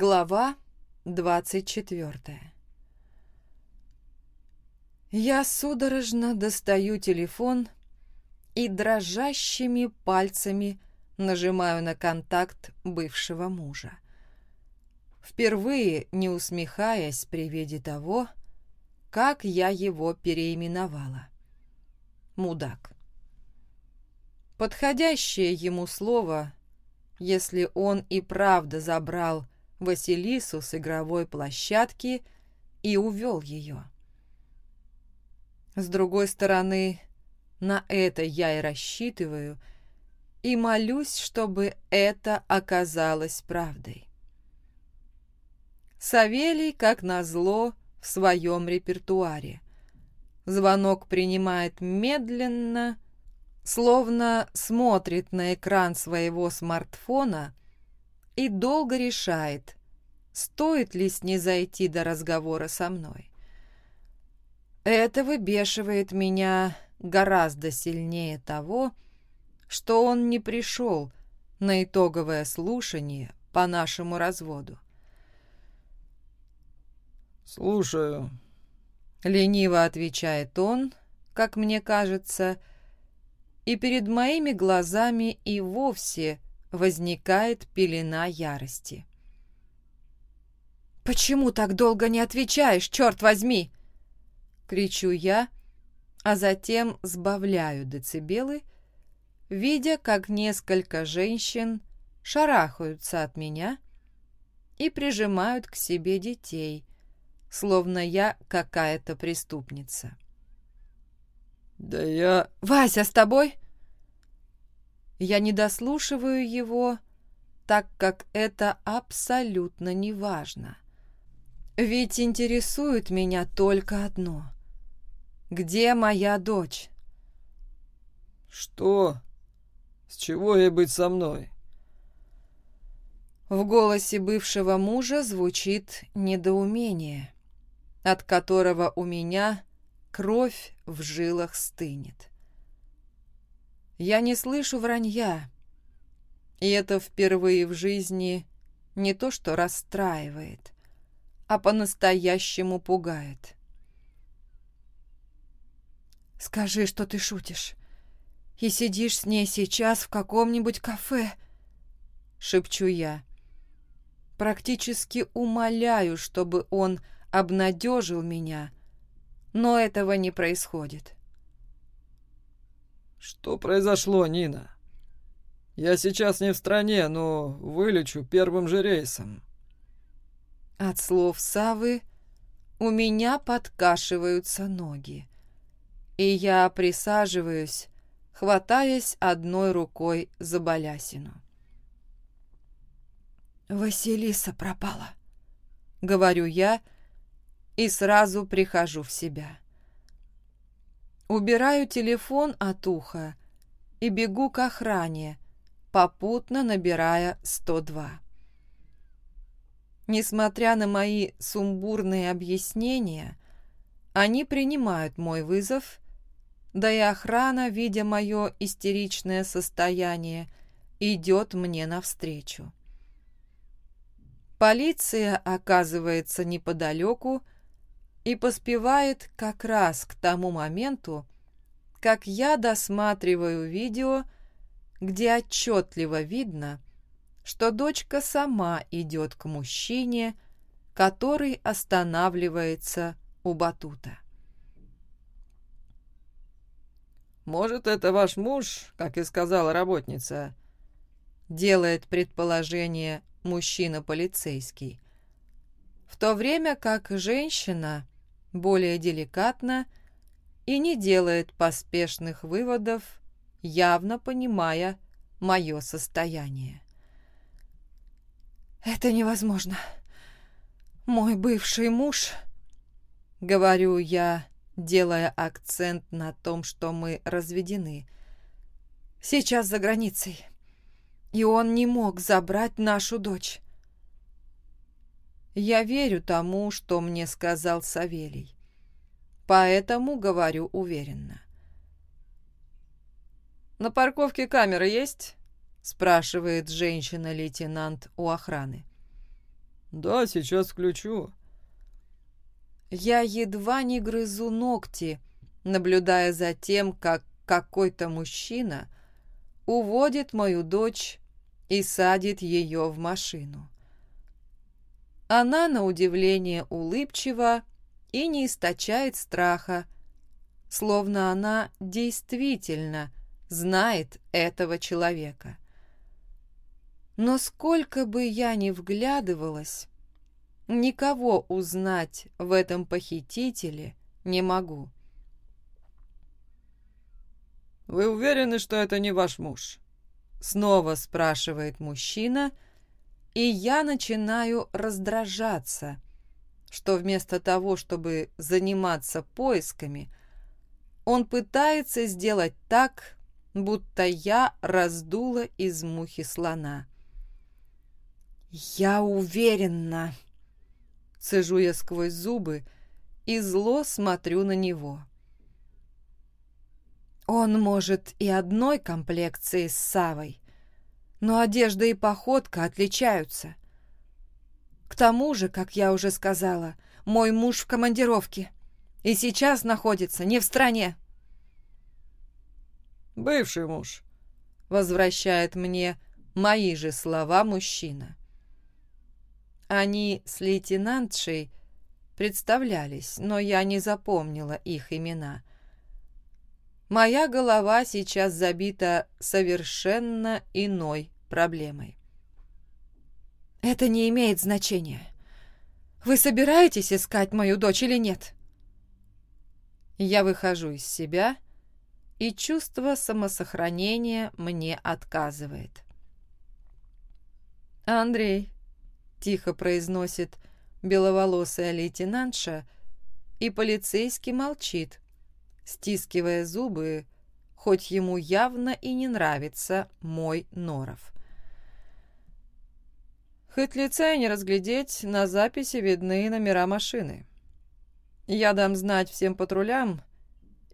Глава двадцать четвертая Я судорожно достаю телефон и дрожащими пальцами нажимаю на контакт бывшего мужа. Впервые не усмехаясь при виде того, как я его переименовала. Мудак. Подходящее ему слово, если он и правда забрал Василису с игровой площадки и увел ее. С другой стороны, на это я и рассчитываю, и молюсь, чтобы это оказалось правдой. Савелий, как назло, в своем репертуаре. Звонок принимает медленно, словно смотрит на экран своего смартфона и долго решает, стоит ли снизойти до разговора со мной. Это выбешивает меня гораздо сильнее того, что он не пришел на итоговое слушание по нашему разводу. «Слушаю», — лениво отвечает он, как мне кажется, и перед моими глазами и вовсе возникает пелена ярости. «Почему так долго не отвечаешь, черт возьми?» Кричу я, а затем сбавляю децибелы, видя, как несколько женщин шарахаются от меня и прижимают к себе детей, словно я какая-то преступница. «Да я...» «Вася, с тобой?» Я не дослушиваю его, так как это абсолютно не важно. Ведь интересует меня только одно. Где моя дочь? «Что? С чего ей быть со мной?» В голосе бывшего мужа звучит недоумение, от которого у меня кровь в жилах стынет. Я не слышу вранья, и это впервые в жизни не то что расстраивает, а по-настоящему пугает. «Скажи, что ты шутишь, и сидишь с ней сейчас в каком-нибудь кафе», — шепчу я. Практически умоляю, чтобы он обнадежил меня, но этого не происходит. «Что произошло, Нина? Я сейчас не в стране, но вылечу первым же рейсом». От слов Савы у меня подкашиваются ноги, и я присаживаюсь, хватаясь одной рукой за балясину. «Василиса пропала», — говорю я, и сразу прихожу в себя. Убираю телефон от уха и бегу к охране, попутно набирая 102. Несмотря на мои сумбурные объяснения, они принимают мой вызов, да и охрана, видя мое истеричное состояние, идет мне навстречу. Полиция оказывается неподалеку, и поспевает как раз к тому моменту, как я досматриваю видео, где отчетливо видно, что дочка сама идет к мужчине, который останавливается у батута. «Может, это ваш муж, как и сказала работница?» Делает предположение мужчина-полицейский. В то время как женщина более деликатно и не делает поспешных выводов, явно понимая мое состояние. «Это невозможно. Мой бывший муж...» — говорю я, делая акцент на том, что мы разведены. «Сейчас за границей, и он не мог забрать нашу дочь. Я верю тому, что мне сказал Савелий. Поэтому говорю уверенно. «На парковке камеры есть?» — спрашивает женщина-лейтенант у охраны. Да, сейчас включу. Я едва не грызу ногти, наблюдая за тем, как какой-то мужчина уводит мою дочь и садит ее в машину. Она, на удивление, улыбчива и не источает страха, словно она действительно знает этого человека. Но сколько бы я ни вглядывалась, никого узнать в этом похитителе не могу. «Вы уверены, что это не ваш муж?» Снова спрашивает мужчина, и я начинаю раздражаться, что вместо того, чтобы заниматься поисками, он пытается сделать так, будто я раздула из мухи слона. «Я уверена!» Цежу я сквозь зубы и зло смотрю на него. Он может и одной комплекции с Савой, но одежда и походка отличаются. К тому же, как я уже сказала, мой муж в командировке и сейчас находится не в стране. «Бывший муж», — возвращает мне мои же слова мужчина. Они с лейтенантшей представлялись, но я не запомнила их имена. Моя голова сейчас забита совершенно иной проблемой. «Это не имеет значения. Вы собираетесь искать мою дочь или нет?» Я выхожу из себя, и чувство самосохранения мне отказывает. «Андрей, — тихо произносит беловолосая лейтенантша, и полицейский молчит, стискивая зубы, хоть ему явно и не нравится мой норов. Хоть лица и не разглядеть, на записи видны номера машины. Я дам знать всем патрулям,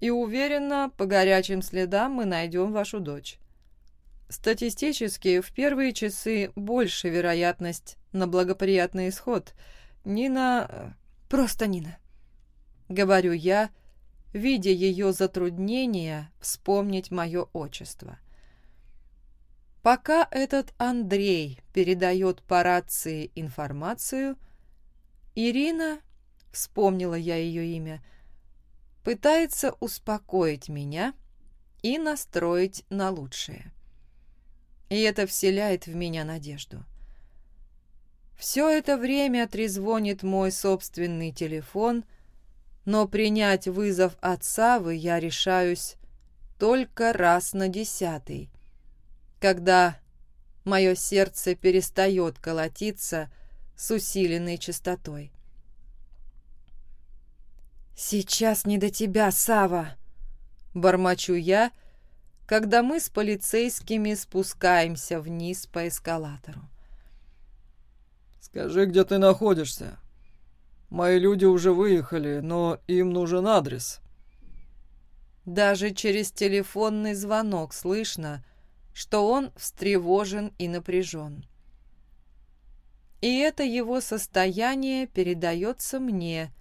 и уверена, по горячим следам мы найдем вашу дочь. Статистически, в первые часы больше вероятность на благоприятный исход. Нина... Просто Нина. Говорю я, видя ее затруднение вспомнить мое отчество. Пока этот Андрей передает по рации информацию, Ирина, вспомнила я ее имя, пытается успокоить меня и настроить на лучшее. И это вселяет в меня надежду. Все это время трезвонит мой собственный телефон, но принять вызов от Савы я решаюсь только раз на десятый, когда мое сердце перестает колотиться с усиленной частотой. «Сейчас не до тебя, Сава!» — бормочу я, когда мы с полицейскими спускаемся вниз по эскалатору. «Скажи, где ты находишься. Мои люди уже выехали, но им нужен адрес». Даже через телефонный звонок слышно, что он встревожен и напряжен. И это его состояние передается мне,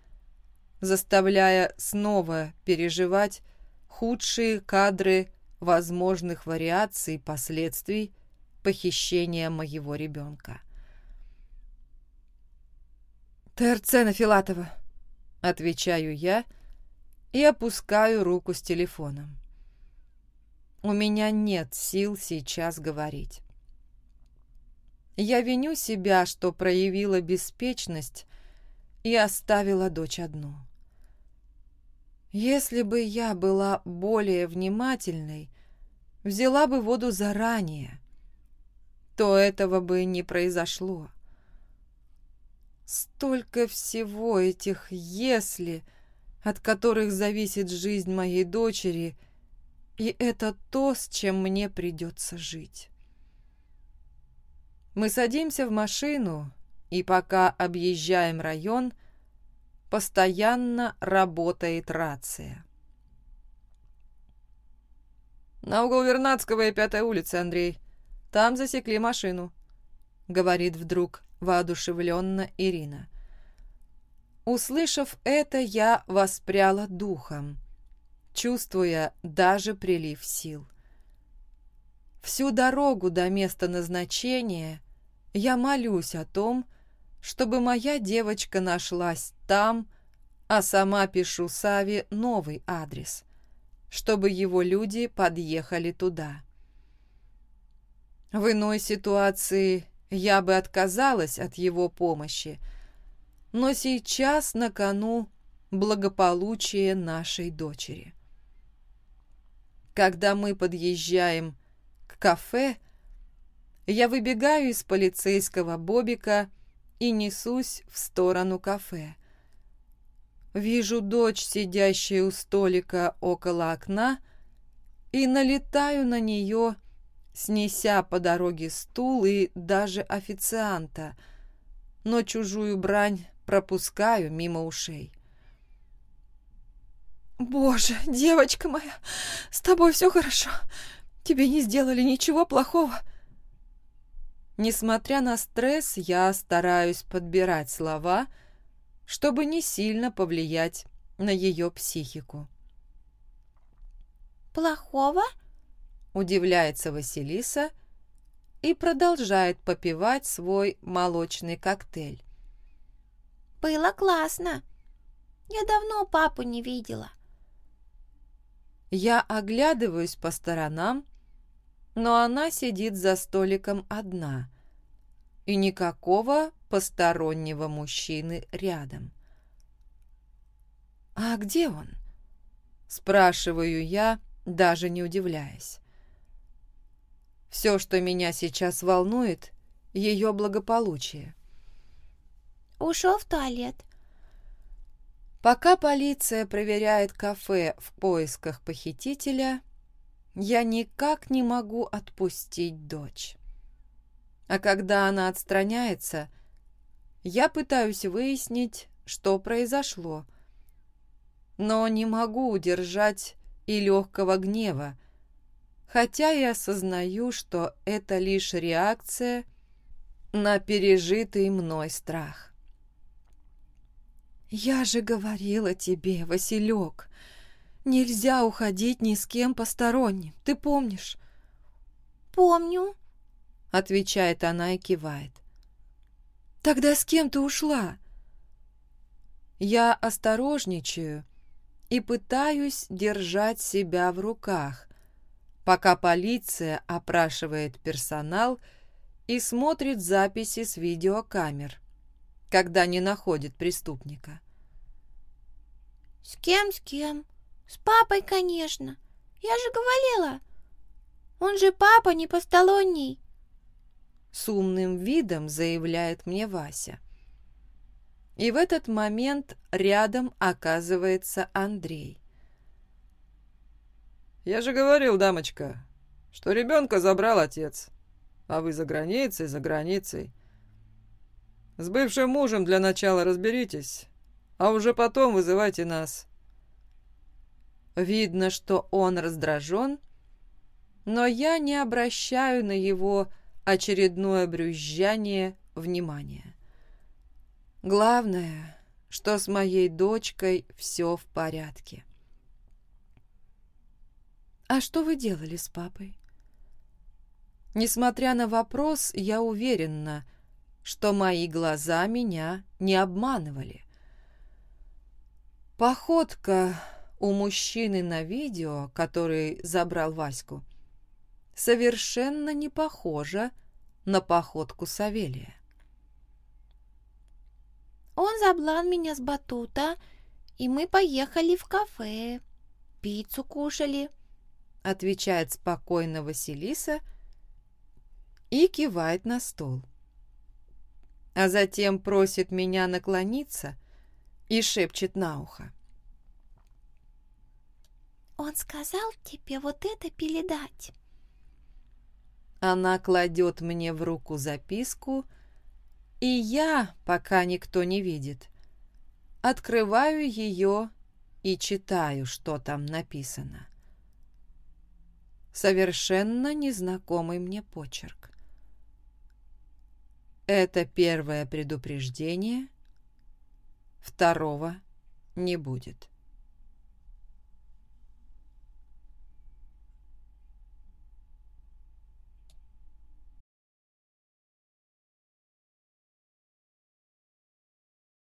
заставляя снова переживать худшие кадры возможных вариаций последствий похищения моего ребенка. «ТРЦ на Филатова», — отвечаю я и опускаю руку с телефоном. У меня нет сил сейчас говорить. Я виню себя, что проявила беспечность и оставила дочь одну. Если бы я была более внимательной, взяла бы воду заранее, то этого бы не произошло. Столько всего этих «если», от которых зависит жизнь моей дочери, и это то, с чем мне придется жить. Мы садимся в машину, и пока объезжаем район, постоянно работает рация. «На угол Вернадского и Пятой улицы, Андрей. Там засекли машину», — говорит вдруг воодушевленно Ирина. Услышав это, я воспряла духом, чувствуя даже прилив сил. Всю дорогу до места назначения я молюсь о том, чтобы моя девочка нашлась там, а сама пишу Саве новый адрес, чтобы его люди подъехали туда. В иной ситуации я бы отказалась от его помощи, но сейчас на кону благополучие нашей дочери. Когда мы подъезжаем к кафе, я выбегаю из полицейского бобика и несусь в сторону кафе. Вижу дочь, сидящую у столика около окна, и налетаю на нее, снеся по дороге стул и даже официанта, но чужую брань пропускаю мимо ушей. «Боже, девочка моя, с тобой все хорошо. Тебе не сделали ничего плохого?» Несмотря на стресс, я стараюсь подбирать слова, чтобы не сильно повлиять на ее психику. «Плохого?» – удивляется Василиса и продолжает попивать свой молочный коктейль. «Было классно. Я давно папу не видела». Я оглядываюсь по сторонам, но она сидит за столиком одна, и никакого постороннего мужчины рядом. «А где он?» – спрашиваю я, даже не удивляясь. Все, что меня сейчас волнует, ее благополучие. «Ушел в туалет», Пока полиция проверяет кафе в поисках похитителя, я никак не могу отпустить дочь. А когда она отстраняется, я пытаюсь выяснить, что произошло. Но не могу удержать и легкого гнева, хотя и осознаю, что это лишь реакция на пережитый мной страх. «Я же говорила тебе, Василек, нельзя уходить ни с кем посторонним, ты помнишь?» «Помню», — отвечает она и кивает. «Тогда с кем ты ушла?» Я осторожничаю и пытаюсь держать себя в руках, пока полиция опрашивает персонал и смотрит записи с видеокамер, когда не находит преступника. «С кем, с кем? С папой, конечно. Я же говорила. Он же папа не посторонний». С умным видом заявляет мне Вася. И в этот момент рядом оказывается Андрей. «Я же говорил, дамочка, что ребенка забрал отец, а вы за границей, за границей. С бывшим мужем для начала разберитесь, а уже потом вызывайте нас». Видно, что он раздражен, но я не обращаю на его очередное брюзжание внимания. Главное, что с моей дочкой все в порядке. «А что вы делали с папой?» Несмотря на вопрос, я уверена, что мои глаза меня не обманывали. Походка у мужчины на видео, который забрал Ваську, совершенно не похожа на походку Савелия. Он заблан меня с батута, и мы поехали в кафе, пиццу кушали, — отвечает спокойно Василиса и кивает на стол. А затем просит меня наклониться и шепчет на ухо. «Он сказал тебе вот это передать». Она кладет мне в руку записку — и я, пока никто не видит, открываю ее и читаю, что там написано. Совершенно незнакомый мне почерк. Это первое предупреждение. Второго не будет.